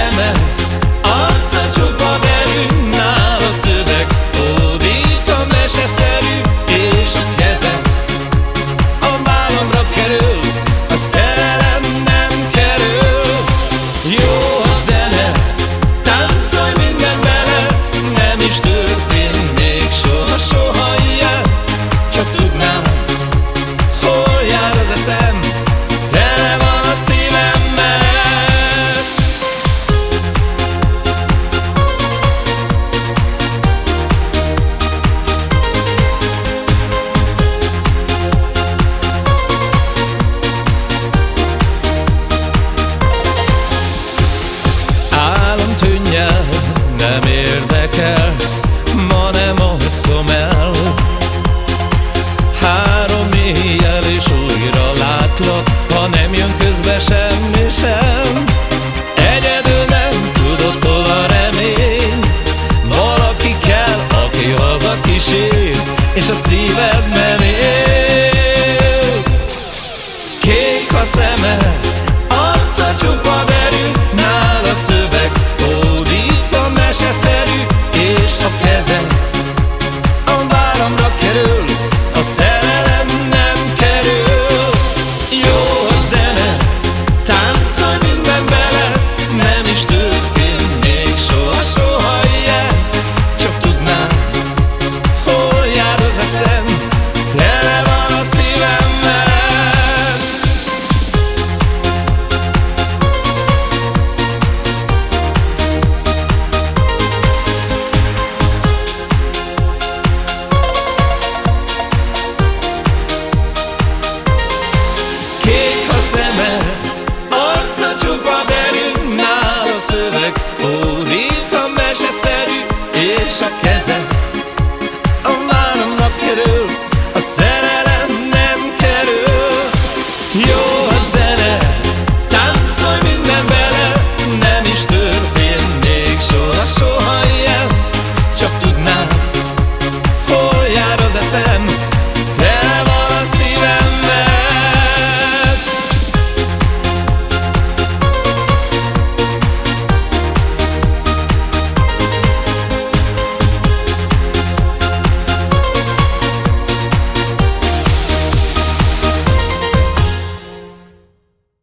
szeme Seven. Czerkese